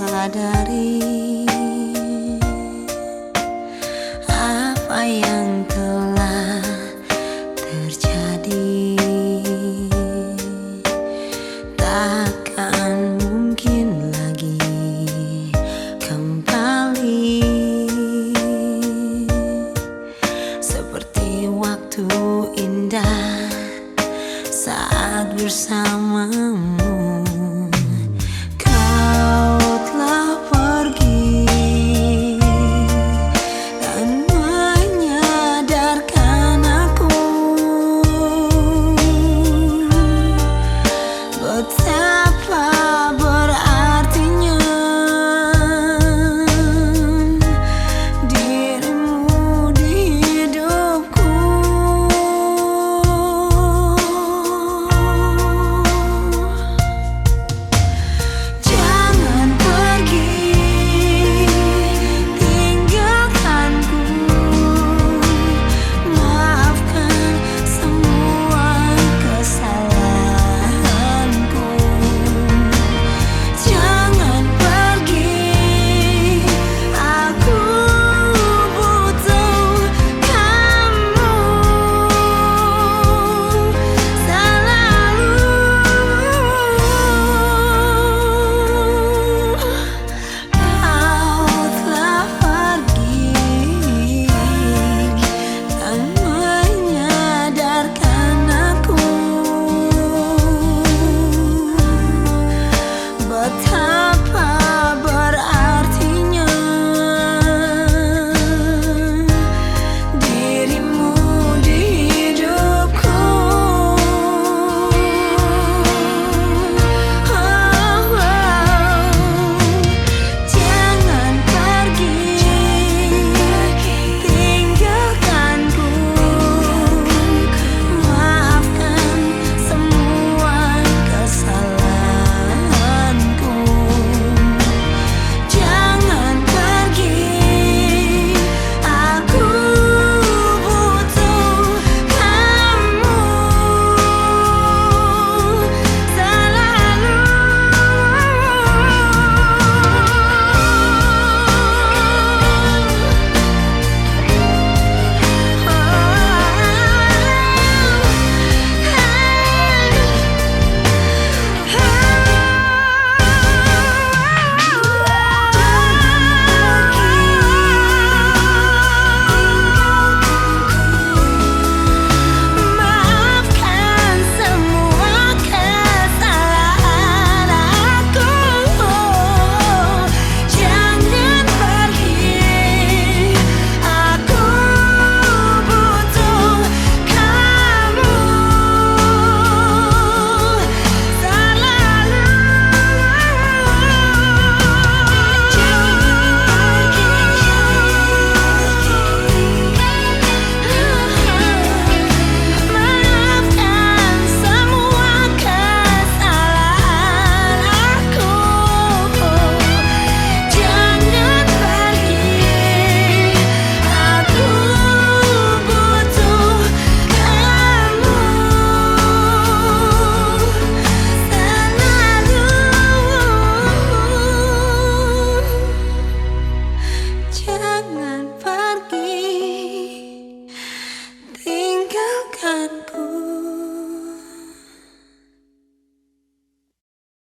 sadari apa yang telah terjadi. Takkan mungkin lagi kembali. Seperti waktu indah saat bersamamu.